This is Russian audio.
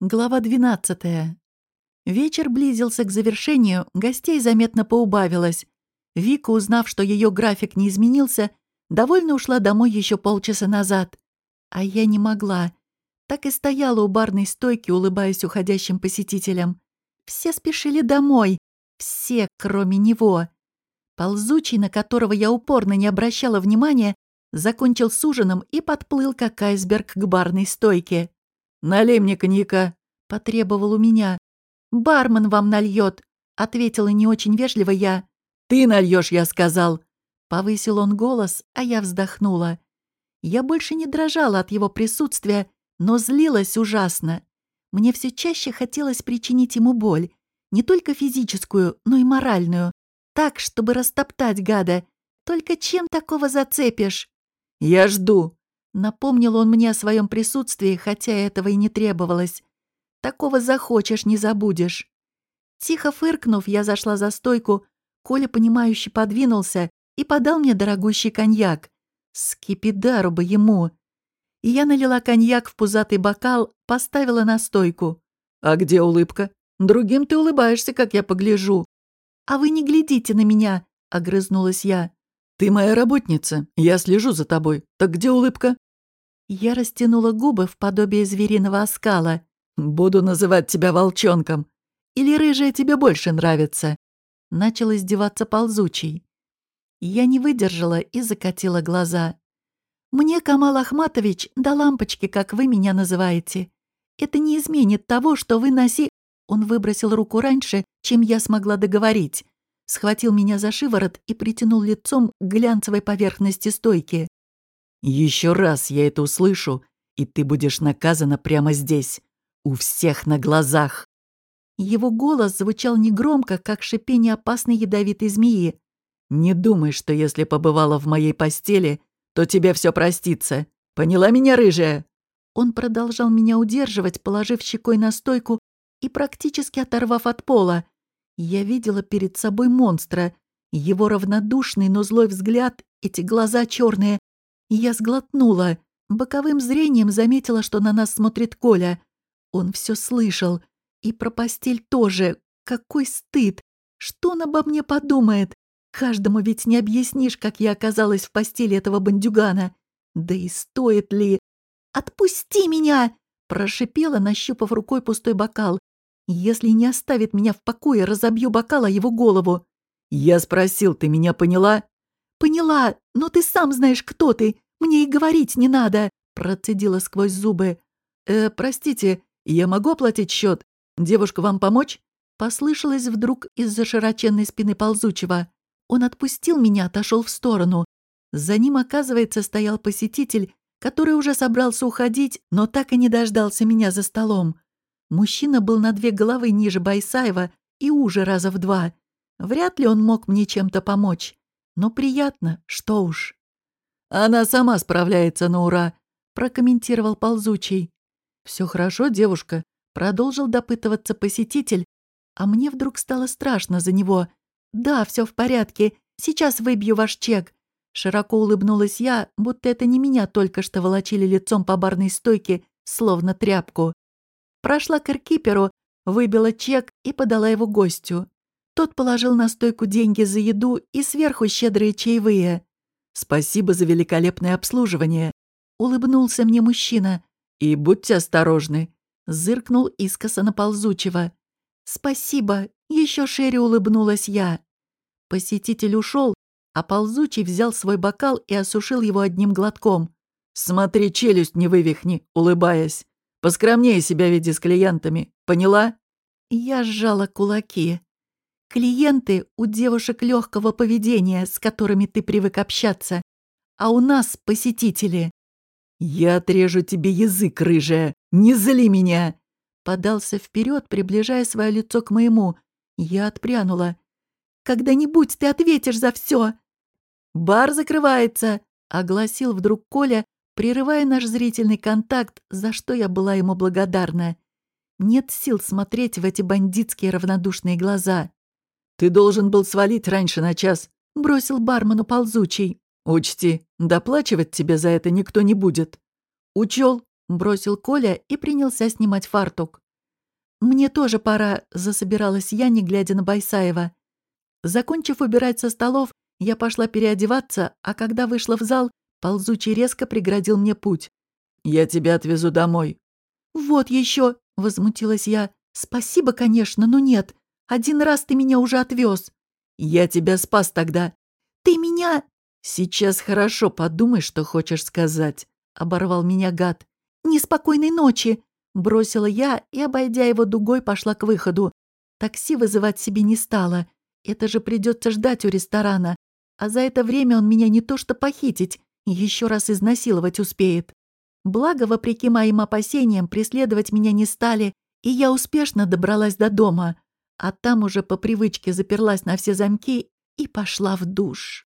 Глава 12. Вечер близился к завершению, гостей заметно поубавилось. Вика, узнав, что ее график не изменился, довольно ушла домой еще полчаса назад. А я не могла. Так и стояла у барной стойки, улыбаясь уходящим посетителям. Все спешили домой. Все, кроме него. Ползучий, на которого я упорно не обращала внимания, закончил с ужином и подплыл, как айсберг, к барной стойке. «Налей мне коньяка», — потребовал у меня. «Бармен вам нальет», — ответила не очень вежливо я. «Ты нальешь, я сказал». Повысил он голос, а я вздохнула. Я больше не дрожала от его присутствия, но злилась ужасно. Мне все чаще хотелось причинить ему боль, не только физическую, но и моральную. Так, чтобы растоптать гада. Только чем такого зацепишь? «Я жду», Напомнил он мне о своем присутствии, хотя этого и не требовалось. Такого захочешь, не забудешь. Тихо фыркнув, я зашла за стойку. Коля, понимающе подвинулся и подал мне дорогущий коньяк. Скипидару бы ему. И я налила коньяк в пузатый бокал, поставила на стойку. «А где улыбка? Другим ты улыбаешься, как я погляжу». «А вы не глядите на меня», — огрызнулась я. «Ты моя работница, я слежу за тобой. Так где улыбка?» Я растянула губы в подобие звериного оскала. «Буду называть тебя волчонком. Или рыжая тебе больше нравится?» Начал издеваться ползучий. Я не выдержала и закатила глаза. «Мне, Камал Ахматович, до лампочки, как вы меня называете. Это не изменит того, что вы носи...» Он выбросил руку раньше, чем я смогла договорить. Схватил меня за шиворот и притянул лицом к глянцевой поверхности стойки. Еще раз я это услышу, и ты будешь наказана прямо здесь, у всех на глазах. Его голос звучал негромко, как шипение опасной ядовитой змеи. «Не думай, что если побывала в моей постели, то тебе все простится. Поняла меня, рыжая?» Он продолжал меня удерживать, положив щекой на стойку и практически оторвав от пола. Я видела перед собой монстра. Его равнодушный, но злой взгляд, эти глаза черные, я сглотнула. Боковым зрением заметила, что на нас смотрит Коля. Он все слышал. И про постель тоже. Какой стыд! Что он обо мне подумает? Каждому ведь не объяснишь, как я оказалась в постели этого бандюгана. Да и стоит ли... «Отпусти меня!» — прошипела, нащупав рукой пустой бокал. «Если не оставит меня в покое, разобью бокал о его голову». «Я спросил, ты меня поняла?» «Поняла, но ты сам знаешь, кто ты. Мне и говорить не надо», — процедила сквозь зубы. «Э, простите, я могу оплатить счет? Девушка, вам помочь?» Послышалось вдруг из-за широченной спины ползучего. Он отпустил меня, отошел в сторону. За ним, оказывается, стоял посетитель, который уже собрался уходить, но так и не дождался меня за столом. Мужчина был на две головы ниже Байсаева и уже раза в два. Вряд ли он мог мне чем-то помочь. Но приятно, что уж. «Она сама справляется на ура», — прокомментировал ползучий. «Все хорошо, девушка», — продолжил допытываться посетитель, а мне вдруг стало страшно за него. «Да, все в порядке. Сейчас выбью ваш чек». Широко улыбнулась я, будто это не меня только что волочили лицом по барной стойке, словно тряпку. Прошла к эркиперу, выбила чек и подала его гостю. Тот положил на стойку деньги за еду и сверху щедрые чаевые. «Спасибо за великолепное обслуживание», — улыбнулся мне мужчина. «И будьте осторожны», — зыркнул искоса на ползучего. «Спасибо», — еще шире улыбнулась я. Посетитель ушел, а ползучий взял свой бокал и осушил его одним глотком. «Смотри, челюсть не вывихни, улыбаясь. Поскромнее себя веди с клиентами, поняла?» Я сжала кулаки. Клиенты у девушек легкого поведения, с которыми ты привык общаться, а у нас посетители. «Я отрежу тебе язык, рыжая! Не зли меня!» Подался вперед, приближая свое лицо к моему. Я отпрянула. «Когда-нибудь ты ответишь за все!» «Бар закрывается!» — огласил вдруг Коля, прерывая наш зрительный контакт, за что я была ему благодарна. Нет сил смотреть в эти бандитские равнодушные глаза. «Ты должен был свалить раньше на час», — бросил бармену ползучий. «Учти, доплачивать тебе за это никто не будет». «Учел», — бросил Коля и принялся снимать фартук. мне тоже пора», — засобиралась я, не глядя на Байсаева. Закончив убирать со столов, я пошла переодеваться, а когда вышла в зал, ползучий резко преградил мне путь. «Я тебя отвезу домой». «Вот еще!» — возмутилась я. «Спасибо, конечно, но нет. Один раз ты меня уже отвез». «Я тебя спас тогда». «Ты меня...» «Сейчас хорошо подумай, что хочешь сказать», — оборвал меня гад. «Неспокойной ночи!» — бросила я и, обойдя его дугой, пошла к выходу. Такси вызывать себе не стала. Это же придется ждать у ресторана. А за это время он меня не то что похитить, еще раз изнасиловать успеет. Благо, вопреки моим опасениям, преследовать меня не стали, и я успешно добралась до дома. А там уже по привычке заперлась на все замки и пошла в душ.